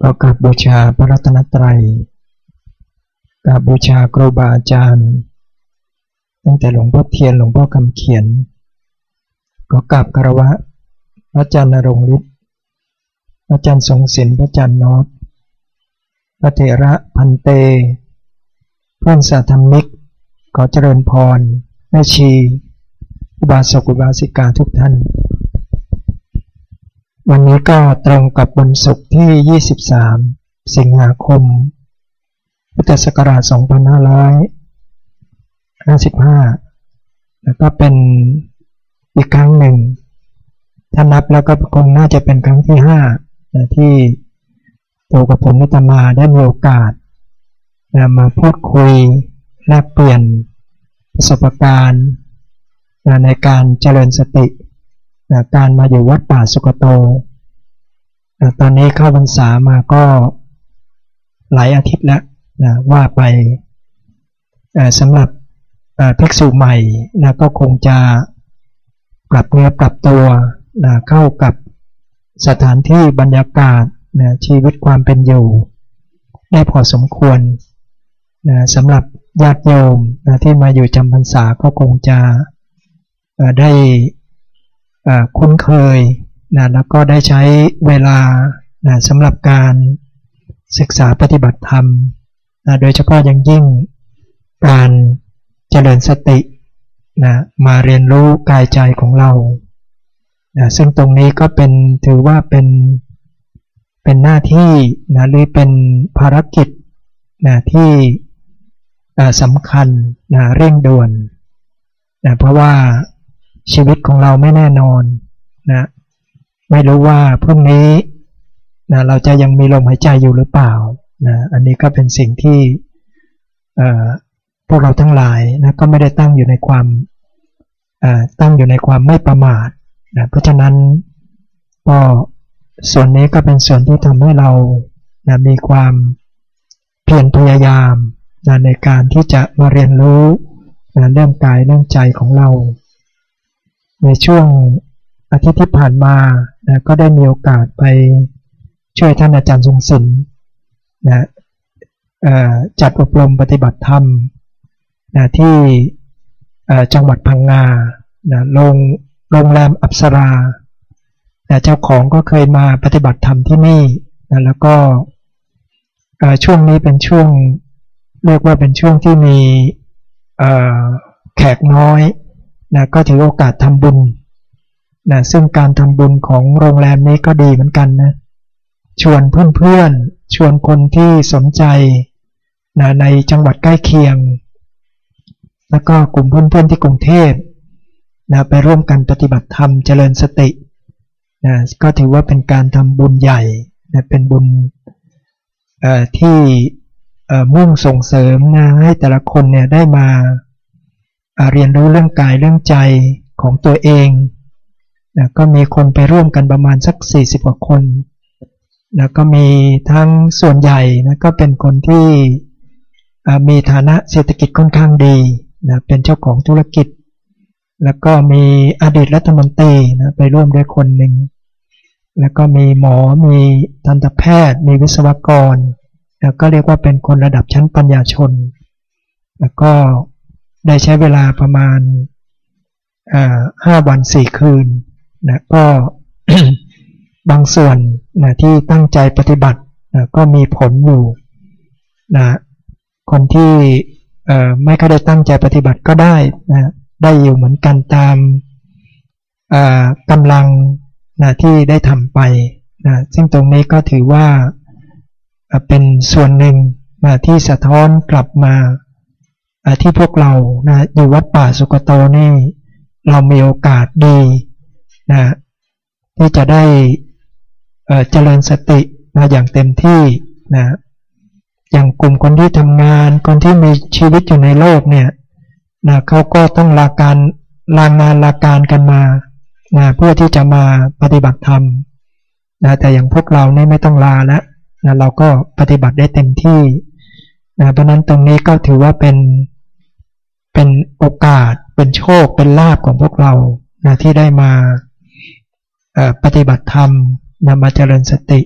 ก็กราบบูชาพระรัตนตรัยกราบบูชาครูบาอาจารย์ ตั้งแต่หลวงพ่อเทียนหลวงพ่อคำเขียน ก็กราบคารวะ พระอาจารย์นรงฤทธิ์พระอาจารย์ทรงศิลป์พระอาจารย์นอตพระเถระพันเต เพื่อนสาธมิก ขอเจริญพรแม่ชี อุบาสกอุบาสิกาทุกท่าน วันนี้ก็ตรงกับวันศุกร์ที่ 23 สิงหาคม พุทธศักราช 2555 แล้วก็เป็นอีกครั้งหนึ่ง ถ้านับแล้วก็คงน่าจะเป็นครั้งที่5ที่ตัวกับผมนิตมาได้มีโอกาสมาพูดคุยแลกเปลี่ยนประสบการณ์ในการเจริญสติ การมาอยู่วัดป่าสุกโตตอนนี้เข้าพรรษามาก็หลายอาทิตย์แล้วนะว่าไปสำหรับภิกษุใหม่นะก็คงจะปรับเนื้อปรับตัวนะเข้ากับสถานที่บรรยากาศนะชีวิตความเป็นอยู่ ได้พอสมควรนะสำหรับญาติโยมนะที่มาอยู่จำพรรษาก็คงจะได้ คุ้นเคยนะแล้วก็ได้ใช้เวลานะสำหรับการศึกษาปฏิบัติธรรมนะโดยเฉพาะอย่างยิ่งการเจริญสตินะมาเรียนรู้กายใจของเรานะซึ่งตรงนี้ก็เป็นถือว่าเป็นเป็นหน้าที่นะหรือเป็นภารกิจนะที่สำคัญนะเร่งด่วนนะเพราะว่า ชีวิตของเราไม่แน่นอนนะไม่รู้ว่าพรุ่งนี้นะเราจะยังมีลมหายใจอยู่หรือเปล่านะอันนี้ก็เป็นสิ่งที่พวกเราทั้งหลายนะก็ไม่ได้ตั้งอยู่ในความตั้งอยู่ในความไม่ประมาทนะเพราะฉะนั้นก็ส่วนนี้ก็เป็นส่วนที่ทำให้เรานะมีความเพียรพยายามนะในการที่จะมาเรียนรู้นะเรื่องกายเรื่องใจของเรา ในช่วงอาทิตย์ที่ผ่านมานะก็ได้มีโอกาสไปช่วยท่านอาจารย์ทรงศิลป์นะจัดอบรมปฏิบัติธรรมนะที่จังหวัดพังงานะโรงโรงแรมอัปสรานะเจ้าของก็เคยมาปฏิบัติธรรมที่นี่นะแล้วก็ช่วงนี้เป็นช่วงเรียกว่าเป็นช่วงที่มีแขกน้อย นะก็ถือโอกาสทำบุญนะซึ่งการทำบุญของโรงแรมนี้ก็ดีเหมือนกันนะชวนเพื่อนๆชวนคนที่สนใจนะในจังหวัดใกล้เคียง แล้วก็กลุ่มเพื่อนๆที่กรุงเทพนะไปร่วมกันปฏิบัติธรรมเจริญสตินะก็ถือว่าเป็นการทำบุญใหญ่นะเป็นบุญที่มุ่งส่งเสริมนะให้แต่ละคนเนี่ยได้มา เรียนรู้เรื่องกายเรื่องใจของตัวเองนะก็มีคนไปร่วมกันประมาณสัก 40 กว่าคนนะก็มีทั้งส่วนใหญ่นะก็เป็นคนที่มีฐานะเศรษฐกิจค่อนข้างดีนะเป็นเจ้าของธุรกิจ แล้วก็มีอดีตรัฐมนตรีนะไปร่วมด้วยคนหนึ่ง แล้วก็มีหมอ มีทันตแพทย์ มีวิศวกรนะก็เรียกว่าเป็นคนระดับชั้นปัญญาชน แล้วก็ ได้ใช้เวลาประมาณห้าวันสี่คืนนะก็บางส่วนนะที่ตั้งใจปฏิบัตินะก็มีผลอยู่นะคนที่ไม่ค่อยได้ตั้งใจปฏิบัติก็ได้นะได้อยู่เหมือนกันตามกำลังนะที่ได้ทำไปนะซึ่งตรงนี้ก็ถือว่าเป็นส่วนหนึ่งนะที่สะท้อนกลับมา ที่พวกเรานะอยู่วัดป่าสุกโตนี่ เรามีโอกาสดีนะที่จะได้เจริญสตินะอย่างเต็มที่นะอย่างกลุ่มคนที่ทำงาน คนที่มีชีวิตอยู่ในโลกเนี่ยนะเขาก็ต้องลาการลางานลาการกันมานะเพื่อที่จะมาปฏิบัติธรรมนะแต่อย่างพวกเราเนี่ยไม่ต้องลาแล้วนะเราก็ปฏิบัติได้เต็มที่นะเพราะนั้นตรงนี้ก็ถือว่าเป็น เป็นโอกาส เป็นโชค เป็นลาภของพวกเรานะที่ได้มาปฏิบัติธรรมนำมาเจริญสติ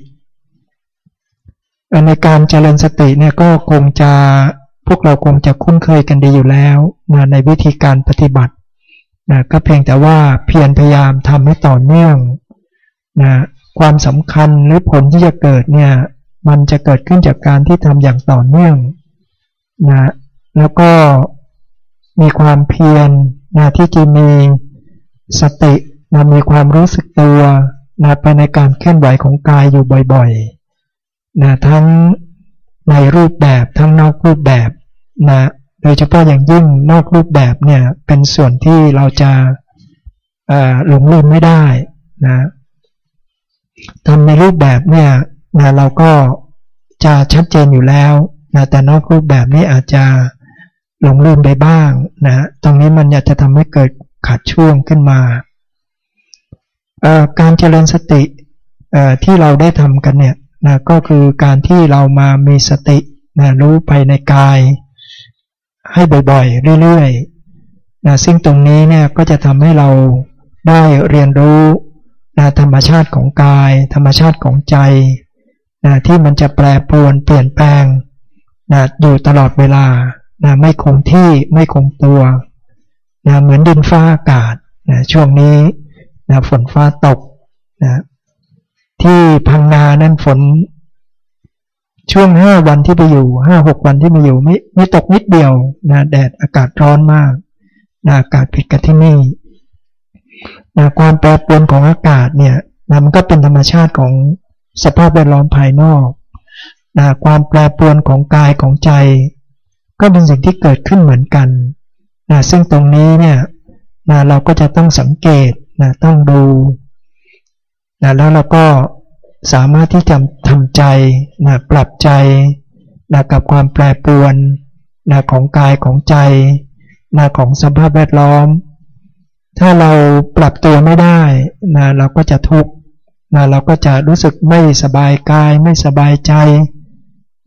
ในการเจริญสติเนี่ยก็คงจะพวกเราคงจะคุ้นเคยกันดีอยู่แล้วนะในวิธีการปฏิบัตินะก็เพียงแต่ว่าเพียรพยายามทำให้ต่อเนื่องนะความสำคัญหรือผลที่จะเกิดเนี่ยมันจะเกิดขึ้นจากการที่ทำอย่างต่อเนื่องนะแล้วก็ มีความเพียรนะที่จะมีสตินะมีความรู้สึกตัวนะไปในการเคลื่อนไหวของกายอยู่บ่อยๆนะทั้งในรูปแบบทั้งนอกรูปแบบนะโดยเฉพาะอย่างยิ่งนอกรูปแบบเนี่ยเป็นส่วนที่เราจะหลงลืมไม่ได้นะทำในรูปแบบเนี่ยนะเราก็จะชัดเจนอยู่แล้วนะแต่นอกรูปแบบนี้อาจจะ หลงลืมไปบ้างนะตรงนี้มันจะทำให้เกิดขาดช่วงขึ้นมา การเจริญสติที่เราได้ทำกันเนี่ยนะก็คือการที่เรามามีสตินะรู้ไปในกาย ให้บ่อยๆ เรื่อยๆนะซึ่งตรงนี้เนี่ยก็จะทำให้เราได้เรียนรู้นะธรรมชาติของกาย ธรรมชาติของใจนะที่มันจะแปรปรวนเปลี่ยนแปลงนะอยู่ตลอดเวลา นะไม่คงที่ไม่คงตัวนะเหมือนดินฟ้าอากาศนะช่วงนี้นะฝนฟ้าตกนะที่พังนานั้นฝน ช่วงห้าวันที่ไปอยู่ห้าหกวันที่มาอยู่ไม่ไม่ตกนิดเดียวนะแดดอากาศร้อนมากนะอากาศผิดกับที่นี่นะความแปรปรวนของอากาศเนี่ยนะมันก็เป็นธรรมชาติของสภาพแวดล้อมภายนอกนะความแปรปรวนของกายของใจ ก็เป็นสิ่งที่เกิดขึ้นเหมือนกันนะซึ่งตรงนี้เนี่ยนะเราก็จะต้องสังเกตนะต้องดูนะแล้วเราก็สามารถที่จะทำใจนะปรับใจนะกับความแปรปรวนนะของกายของใจนะของสภาพแวดล้อม ถ้าเราปรับตัวไม่ได้นะเราก็จะทุกข์นะเราก็จะรู้สึกไม่สบายกายไม่สบายใจ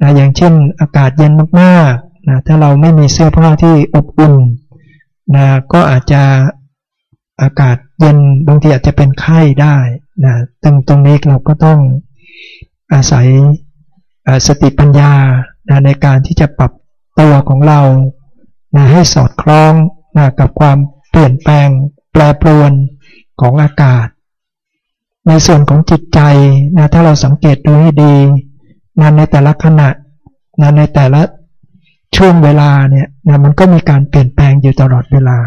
นะอย่างเช่นอากาศเย็นมากๆ นะถ้าเราไม่มีเสื้อผ้าที่อบอุ่นนะก็อาจจะอากาศเย็นบางทีอาจจะเป็นไข้ได้นะตรงตรงนี้เราก็ต้องอาศัยสติปัญญานะในการที่จะปรับตัวของเรานะให้สอดคล้องนะกับความเปลี่ยนแปลงแปรปรวนของอากาศ ในส่วนของจิตใจนะถ้าเราสังเกตดูให้ดีนะในแต่ละขณะนะในแต่ละ ช่วงเวลาเนี่ยนะมันก็มีการเปลี่ยนแปลงอยู่ตลอดเวลา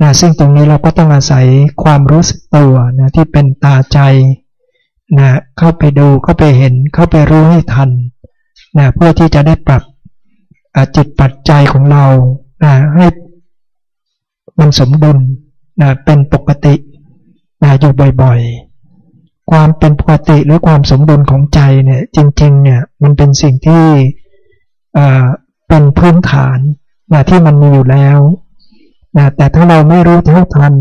นะซึ่งตรงนี้เราก็ต้องอาศัยความรู้สึกตัวนะที่เป็นตาใจนะเข้าไปดูเข้าไปเห็นเข้าไปรู้ให้ทันนะเพื่อที่จะได้ปรับจิตปัจจัยของเรานะให้มันสมดุลนะเป็นปกตินะอยู่บ่อยๆ ความเป็นปกติหรือความสมดุลของใจเนี่ยจริงๆเนี่ยมันเป็นสิ่งที่ เป็นพื้นฐานนะที่มันมีอยู่แล้วนะแต่ถ้าเราไม่รู้เท่าทัน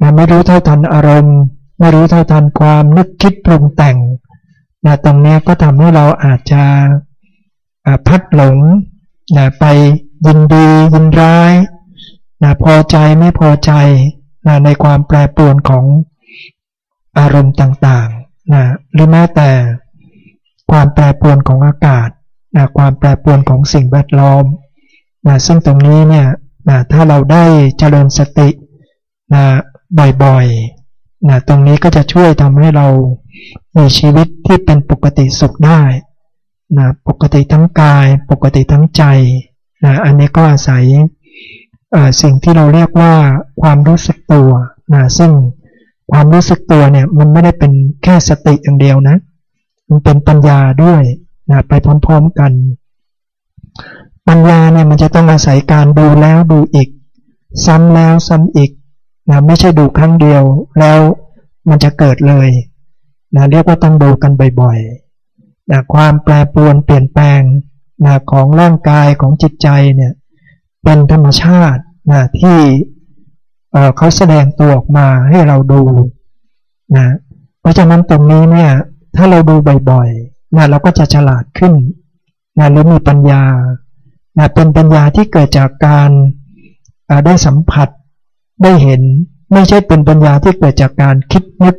นะไม่รู้เท่าทันอารมณ์ ไม่รู้เท่าทันความนึกคิดปรุงแต่งนะตรงนี้ก็ทำให้เราอาจจะพัดหลงนะไปยินดียินร้ายนะพอใจไม่พอใจนะในความแปรปรวนของอารมณ์ต่างๆนะหรือแม้แต่ความแปรปรวนของอากาศ นะความแปรปรวนของสิ่งแวดล้อมนะซึ่งตรงนี้เนี่ยนะถ้าเราได้เจริญสตินะบ่อยๆนะตรงนี้ก็จะช่วยทำให้เรามีชีวิตที่เป็นปกติสุขได้นะปกติทั้งกาย ปกติทั้งใจนะอันนี้ก็อาศัยสิ่งที่เราเรียกว่าความรู้สึกตัวนะซึ่งความรู้สึกตัวเนี่ยมันไม่ได้เป็นแค่สติอย่างเดียวนะ มันเป็นปัญญาด้วย นะไปพร้อมๆกัน ปัญญาเนี่ยมันจะต้องอาศัยการดูแล้วดูอีก ซ้ำแล้วซ้ำอีกนะไม่ใช่ดูครั้งเดียวแล้วมันจะเกิดเลยนะเรียกว่าต้องดูกันบ่อยๆนะความแปรปรวนเปลี่ยนแปลงนะของร่างกายของจิตใจเนี่ยเป็นธรรมชาตินะที่เเขาแสดงตัวออกมาให้เราดูนะเพราะฉะนั้นตรงนี้เนี่ยถ้าเราดูบ่อยๆ นะเราก็จะฉลาดขึ้นนะหรือมีปัญญานะเป็นปัญญาที่เกิดจากการได้สัมผัสได้เห็น ไม่ใช่เป็นปัญญาที่เกิดจากการคิดนึก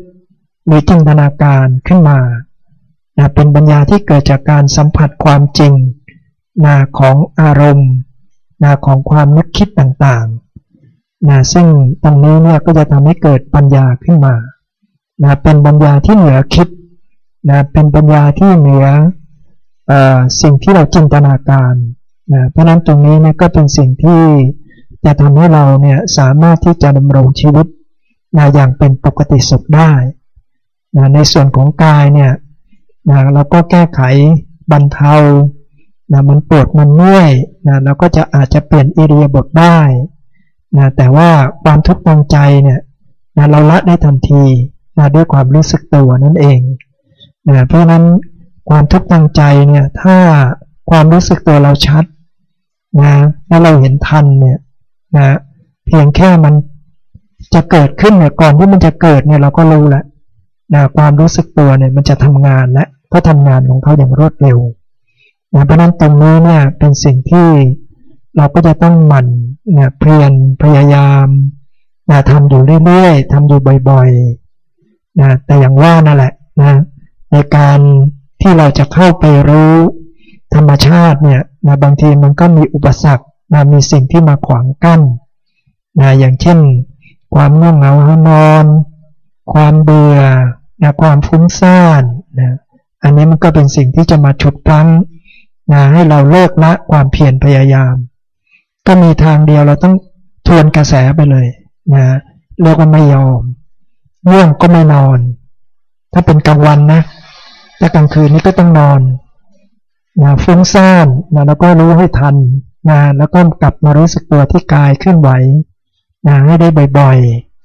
หรือจินตนาการขึ้นมานะเป็นปัญญาที่เกิดจากการสัมผัสความจริงนะของอารมณ์นะของความนึกคิดต่างๆนะซึ่งตรงนี้เนี่ยก็จะทำให้เกิดปัญญาขึ้นมานะเป็นปัญญาที่เหนือคิด นะเป็นปัญญาที่เหนืออสิ่งที่เราจินตนาการนะเพราะนั้นตรงนี้เนี่ยก็เป็นสิ่งที่จะทำให้เราเนี่ยสามารถที่จะดำรงชีวิตนะอย่างเป็นปกติสุขได้นะในส่วนของกายเนี่ยนะเราก็แก้ไขบรรเทานะมันปวดมันเมื่อยนะเราก็จะอาจจะเปลี่ยนอิริยาบถได้นะแต่ว่าความทุกข์ทางใจเนี่ยนะเราละได้ทันทีนะด้วยความรู้สึกตัวนั่นเอง นะเพราะนั้นความทุกข์ทางใจเนี่ยถ้าความรู้สึกตัวเราชัดนะแล้วเราเห็นทันเนี่ยนะเพียงแค่มันจะเกิดขึ้นเนี่ยก่อนที่มันจะเกิดเนี่ยเราก็รู้แล้วนะความรู้สึกตัวเนี่ยมันจะทำงานและก็ทำงานของเขาอย่างรวดเร็วนะเพราะนั้นตรงนี้เนี่ยเป็นสิ่งที่เราก็จะต้องหมั่นนะเพียรพยายามนะทำอยู่เรื่อยๆทำอยู่บ่อยๆนะแต่อย่างว่านั่นแหละนะ ในการที่เราจะเข้าไปรู้ ธรรมชาติเนี่ยนะบางทีมันก็มีอุปสรรคนะมีสิ่งที่มาขวางกั้นนะอย่างเช่น ความง่วงเหงาหานอน ความเบื่อนะความฟุ้งซ่านนะอันนี้มันก็เป็นสิ่งที่จะมาฉุดรั้งนะให้เราเลิกละความเพียรพยายาม ก็มีทางเดียวเราต้องทวนกระแสไปเลยนะเรียกว่าไม่ยอมง่วงก็ไม่นอน ถ้าเป็นกลางวันนะ แต่กลางคืนนี้ก็ต้องนอนนะฟุ้งซ่านนะแล้วก็รู้ให้ทันนะแล้วก็กลับมารู้สึกตัวที่กายเคลื่อนไหวนะให้ได้บ่อย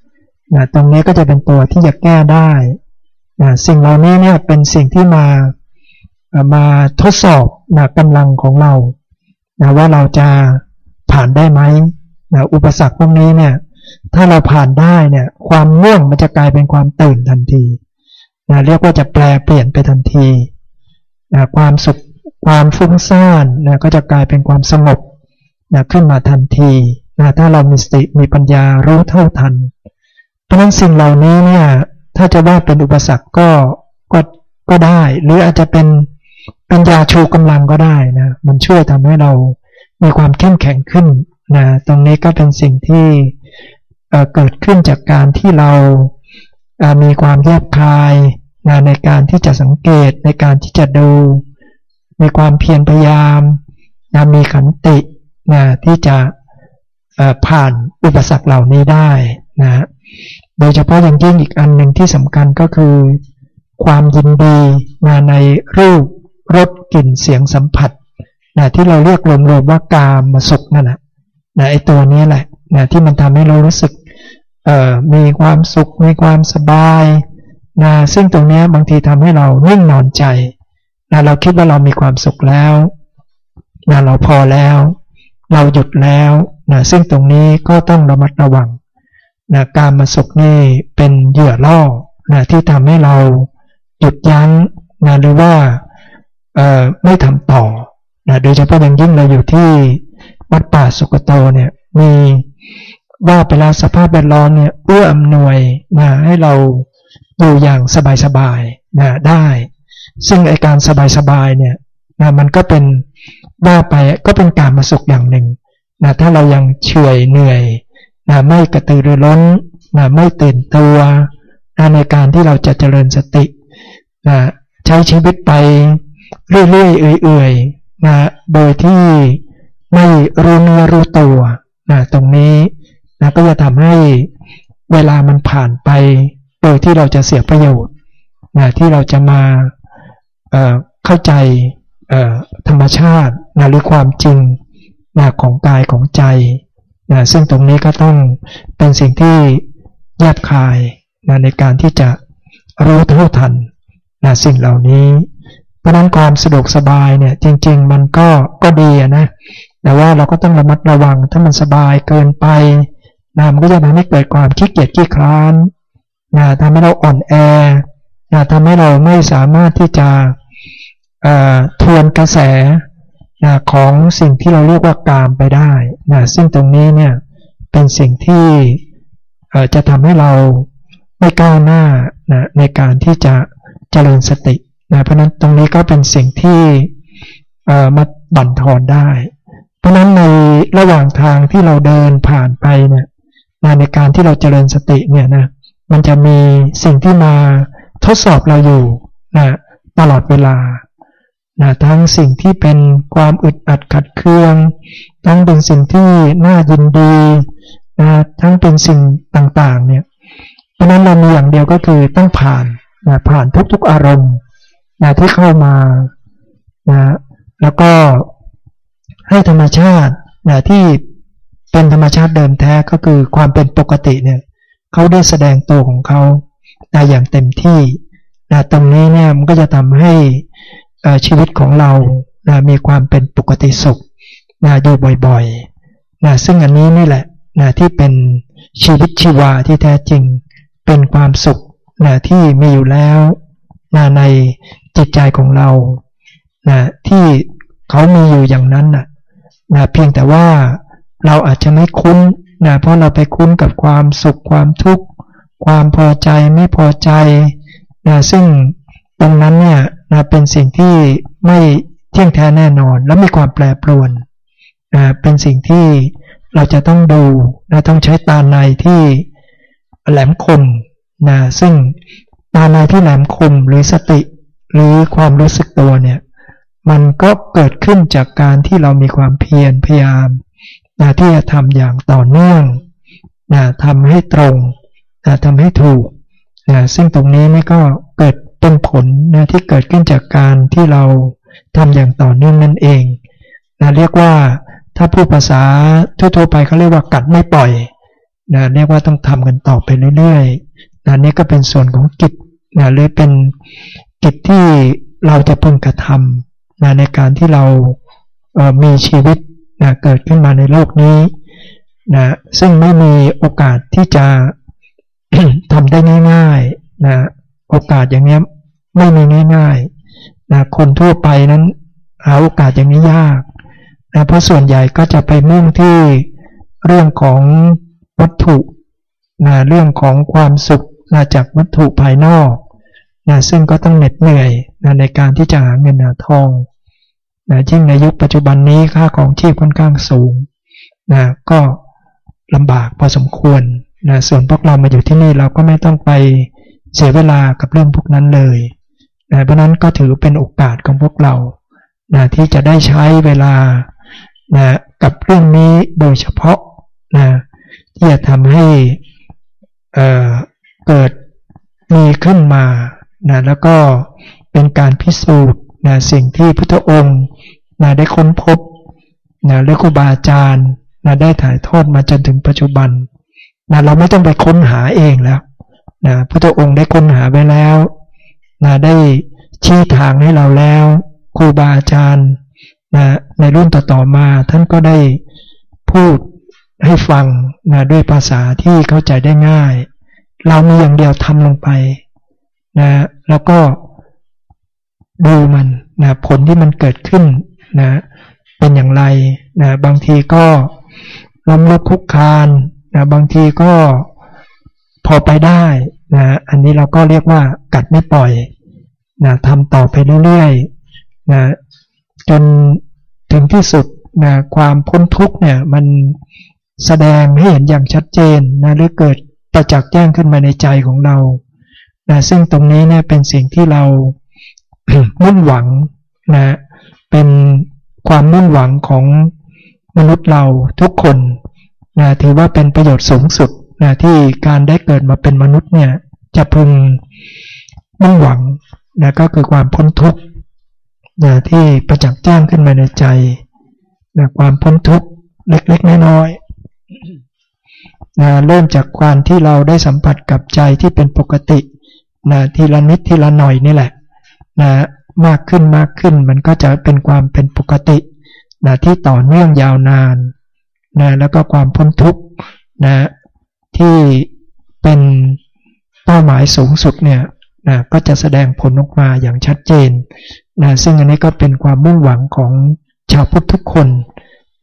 ๆนะตรงนี้ก็จะเป็นตัวที่จะแก้ได้นะสิ่งเหล่านี้เนี่ยเป็นสิ่งที่มามาทดสอบนะกำลังของเรานะว่าเราจะผ่านได้ไหมนะอุปสรรคพวกนี้เนี่ยถ้าเราผ่านได้เนี่ยความง่วงมันจะกลายเป็นความตื่นทันที นะเรียกว่าจะแปลเปลี่ยนไปทันทีนะความสุขความฟุ้งซ่านนะก็จะกลายเป็นความสงบนะขึ้นมาทันทีนะถ้าเรามีสติมีปัญญารู้เท่าทัน เพราะนั้นสิ่งเหล่านี้เนี่ยถ้าจะว่าเป็นอุปสรรคก็ก็ก็ได้ หรืออาจจะเป็นปัญญาชูกำลังก็ได้นะมันช่วยทำให้เรามีความเข้มแข็งขึ้นนะตรงนี้ก็เป็นสิ่งที่เกิดขึ้นจากการที่เรามีความแยบคาย นะในการที่จะสังเกตในการที่จะดู มีความเพียรพยายามนะมีขันตินะที่จะผ่านอุปสรรคเหล่านี้ได้นะโดยเฉพาะอย่างยิ่งอีกอันหนึ่งที่สำคัญก็คือ ความยินดีนะในรูปรสกลิ่นเสียงสัมผัสนะที่เราเรียกรวมๆว่ากามมาสุขนั่นแหละนะไอตัวนี้แหละนะที่มันทำให้เรารู้สึกมีความสุข มีความสบาย นะซึ่งตรงนี้บางทีทำให้เรานิ่งนอนใจนะเราคิดว่าเรามีความสุขแล้วนะเราพอแล้ว เราหยุดแล้วนะซึ่งตรงนี้ก็ต้องระมัดระวังนะการมาสุขนี่เป็นเหยื่อล่อนะที่ทำให้เราหยุดยั้งนะหรือว่าไม่ทำต่อนะโดยเฉพาะอย่างยิ่งเราอยู่ที่วัดป่าสุกโตเนี่ยมีว่าไปแล้วสภาพแวดล้อมเนี่ยเอื้ออำนวยนะให้เรา อยู่อย่างสบายๆนะได้ ซึ่งไอการสบายๆเนี่ยนะมันก็เป็นว่าไปก็เป็นการมาสุขอย่างหนึ่งนะถ้าเรายังเฉยเหนื่อยนะไม่กระตือรือร้นนะไม่ตื่นตัวนะในการที่เราจะเจริญสตินะใช้ชีวิตไปเรื่อยๆเอื่อยๆนะโดยที่ไม่รู้เนื้อรู้ตัวนะตรงนี้นะก็จะทำให้เวลามันผ่านไป โดยที่เราจะเสียประโยชน์นะที่เราจะมาเเข้าใจธรรมชาตินะหรือความจริงนะของกายของใจนะซึ่งตรงนี้ก็ต้องเป็นสิ่งที่แยบคายนะในการที่จะรู้เท่าทันนะสิ่งเหล่านี้ เพราะนั้นความสะดวกสบายเนี่ยจริง ๆ มันก็ก็ดีนะแต่ว่าเราก็ต้องระมัดระวังถ้ามันสบายเกินไปนะมันก็จะทำให้เกิดความขี้เกียจขี้คร้าน นะทำให้เราอ่อนแอนะทำให้เราไม่สามารถที่จะทวนกระแสนะของสิ่งที่เราเรียกว่ากามไปได้นะซึ่งตรงนี้เนี่ยเป็นสิ่งที่จะทำให้เราไม่ก้าวหน้านะในการที่จะเจริญสตินะเพราะนั้นตรงนี้ก็เป็นสิ่งที่มาบั่นทอนได้ เพราะนั้นในระหว่างทางที่เราเดินผ่านไปเนี่ยในการที่เราเจริญสติเนี่ยนะ มันจะมีสิ่งที่มาทดสอบเราอยู่นะตลอดเวลานะทั้งสิ่งที่เป็นความอึดอัดขัดเคือง ทั้งเป็นสิ่งที่น่ายินดีนะทั้งเป็นสิ่งต่างๆเนี่ยเพราะนั้นเรามีอย่างเดียวก็คือต้องผ่านนะผ่านทุกๆอารมณ์นะที่เข้ามานะแล้วก็ให้ธรรมชาตินะที่เป็นธรรมชาติเดิมแท้ก็คือความเป็นปกติเนี่ย เขาได้แสดงตัวของเขานะอย่างเต็มที่นะตรงนี้เนี่ยมันก็จะทำให้ชีวิตของเรานะมีความเป็นปกติสุขนะอยู่บ่อยๆนะซึ่งอันนี้นี่แหละนะที่เป็นชีวิตชีวาที่แท้จริงเป็นความสุขนะที่มีอยู่แล้วนะในจิตใจของเรานะที่เขามีอยู่อย่างนั้นนะนะเพียงแต่ว่าเราอาจจะไม่คุ้น นะเพราะเราไปคุ้นกับความสุขความทุกข์ความพอใจไม่พอใจนะซึ่งตรงนั้นเนี่ยนะเป็นสิ่งที่ไม่เที่ยงแท้แน่นอน และมีความแปรปรวนนะเป็นสิ่งที่เราจะต้องดูนะต้องใช้ตาในที่แหลมคมนะซึ่งตาในที่แหลมคมหรือสติ หรือความรู้สึกตัวเนี่ยมันก็เกิดขึ้นจากการที่เรามีความเพียรพยายาม นะที่จะทำอย่างต่อเนื่องนะทำให้ตรงนะทำให้ถูกนะซึ่งตรงนี้นี่ก็เกิดเป็นผลนะที่เกิดขึ้นจากการที่เราทำอย่างต่อเนื่องนั่นเองนะเรียกว่าถ้าพูดภาษาทั่วๆไปเขาเรียกว่ากัดไม่ปล่อยนะเรียกว่าต้องทำกันต่อไปเรื่อยๆนะนี่ก็เป็นส่วนของกิจนะหรือเป็นกิจที่เราจะพึงกระทำนะในการที่เรามีชีวิต นะเกิดขึ้นมาในโลกนี้นะซึ่งไม่มีโอกาสที่จะทำได้ง่ายๆนะโอกาสอย่างนี้ไม่มีง่ายๆนะคนทั่วไปนั้นหาโอกาสอย่างนี้ยากนะเพราะส่วนใหญ่ก็จะไปมุ่งที่เรื่องของวัตถุนะเรื่องของความสุขนะจากวัตถุภายนอกนะซึ่งก็ต้องเหน็ดเหนื่อยนะในการที่จะหาเงินหาทอง นะยิ่งในยุคปัจจุบันนี้ค่าของชีพค่อนข้างสูงนะก็ลำบากพอสมควรนะส่วนพวกเรามาอยู่ที่นี่เราก็ไม่ต้องไปเสียเวลากับเรื่องพวกนั้นเลยนะเพราะนั้นก็ถือเป็นโอกาสของพวกเรานะที่จะได้ใช้เวลานะกับเรื่องนี้โดยเฉพาะนะที่จะทำให้เเกิดมีขึ้นมานะแล้วก็เป็นการพิสูจน์ นะสิ่งที่พุทธองค์นะได้ค้นพบนะและครูบาอาจารย์นะได้ถ่ายทอดมาจนถึงปัจจุบันนะเราไม่ต้องไปค้นหาเองแล้วนะพุทธองค์ได้ค้นหาไว้แล้วนะได้ชี้ทางให้เราแล้วครูบาอาจารย์นะในรุ่นต่อๆมา ท่านก็ได้พูดให้ฟังนะด้วยภาษาที่เข้าใจได้ง่าย เรามีอย่างเดียวทำลงไปนะแล้วก็ ดูมันนะผลที่มันเกิดขึ้นนะเป็นอย่างไรนะบางทีก็ล้มลุกคุกคานนะบางทีก็พอไปได้นะอันนี้เราก็เรียกว่ากัดไม่ปล่อยนะทำต่อไปเรื่อยๆนะจนถึงที่สุดนะความพ้นทุกเนี่ยมันแสดงให้เห็นอย่างชัดเจนนะหรือเกิดประจักษ์แจ้งขึ้นมาในใจของเรานะซึ่งตรงนี้เนี่ยเป็นสิ่งที่เรา มุ่งหวังนะเป็นความมุ่งหวังของมนุษย์เราทุกคนนะถือว่าเป็นประโยชน์สูงสุดนะที่การได้เกิดมาเป็นมนุษย์เนี่ยจะพึงมุ่งหวังนะก็คือความพ้นทุกข์นะที่ประจักษ์แจ้งขึ้นมาในใจนะความพ้นทุกข์เล็กๆน้อยๆนะเริ่มจากความที่เราได้สัมผัสกับใจที่เป็นปกตินะทีละนิดทีละหน่อยนี่แหละ นะมากขึ้นมากขึ้นมันก็จะเป็นความเป็นปกตินะที่ต่อเนื่องยาวนานนะแล้วก็ความพ้นทุกข์นะที่เป็นเป้าหมายสูงสุดเนี่ยนะก็จะแสดงผลออกมาอย่างชัดเจนนะซึ่งอันนี้ก็เป็นความมุ่งหวังของชาวพุทธทุกคน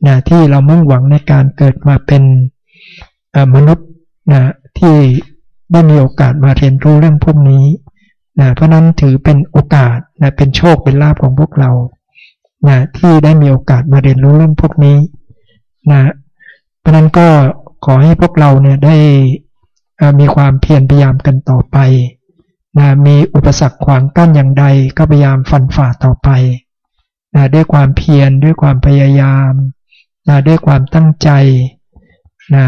นะที่เรามุ่งหวังในการเกิดมาเป็นมนุษย์นะที่ได้มีโอกาสมาเรียนรู้เรื่องพวกนี้ นะเพราะนั้นถือเป็นโอกาสนะเป็นโชคเป็นลาภของพวกเรานะที่ได้มีโอกาสมาเรียนรู้เรื่องพวกนี้นะเพราะนั้นก็ขอให้พวกเราเนี่ยได้มีความเพียรพยายามกันต่อไปนะมีอุปสรรคขวางกั้นอย่างใดก็พยายามฟันฝ่าต่อไปนะด้วยความเพียรด้วยความพยายามนะด้วยความตั้งใจนะ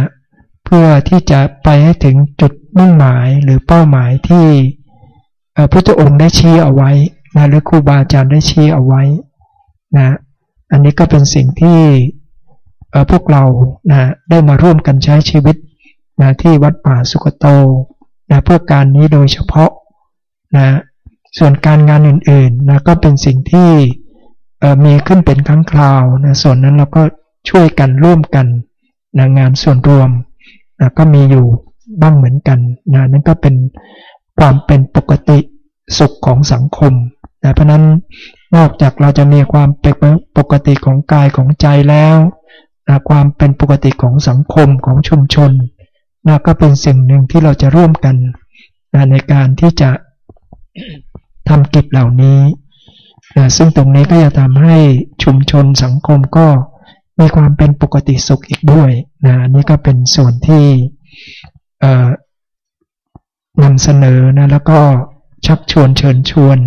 เพื่อที่จะไปให้ถึงจุดมุ่งหมายหรือเป้าหมายที่ พระพุทธองค์ได้ชี้เอาไว้นะหรือครูบาอาจารย์ได้ชี้เอาไว้นะอันนี้ก็เป็นสิ่งที่พวกเรานะได้มาร่วมกันใช้ชีวิตนะที่วัดป่าสุกโตนะเพื่อการนี้โดยเฉพาะนะส่วนการงานอื่นๆนะก็เป็นสิ่งที่มีขึ้นเป็นครั้งคราวนะส่วนนั้นเราก็ช่วยกันร่วมกันนะงานส่วนรวมนะก็มีอยู่บ้างเหมือนกันนะนั่นก็เป็น ความเป็นปกติสุขของสังคมนะเพราะนั้นนอกจากเราจะมีความเป็นปกติของกายของใจแล้วนะความเป็นปกติของสังคมของชุมชนนะก็เป็นสิ่งหนึ่งที่เราจะร่วมกันนะในการที่จะทำกิจเหล่านี้นะซึ่งตรงนี้ก็จะทำให้ชุมชนสังคมก็มีความเป็นปกติสุขอีกด้วยนะนี่ก็เป็นส่วนที่ นำเสนอนะแล้วก็ชักชวนเชิญชวน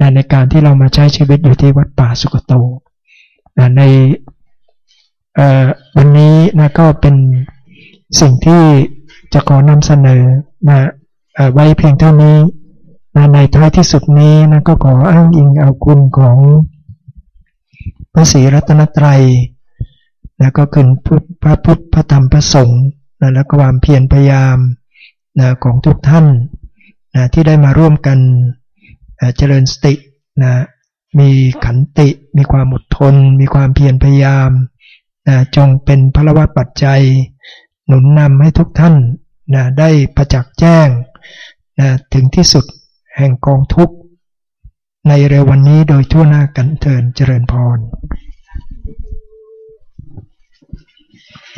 นะในการที่เรามาใช้ชีวิตอยู่ที่วัดป่าสุกโตนะในวันนี้นะก็เป็นสิ่งที่จะขอนำเสนอนะไว้เพียงเท่านี้นะในท้ายที่สุดนี้นะก็ขออ้างอิงเอาคุณของพระศรีรัตนตรัยนะก็คือพระพุทธพระธรรมพระสงฆ์นะและความเพียรพยายาม นะของทุกท่านนะที่ได้มาร่วมกันเจริญสตินะมีขันติ มีความอดทน มีความเพียรพยายามนะจงเป็นพระวัตปัจจัย หนุนนำให้ทุกท่านนะได้ประจักษ์แจ้งนะถึงที่สุดแห่งกองทุกข์ในเร็ววันนี้โดยทั่วหน้ากันเทินเจริญพร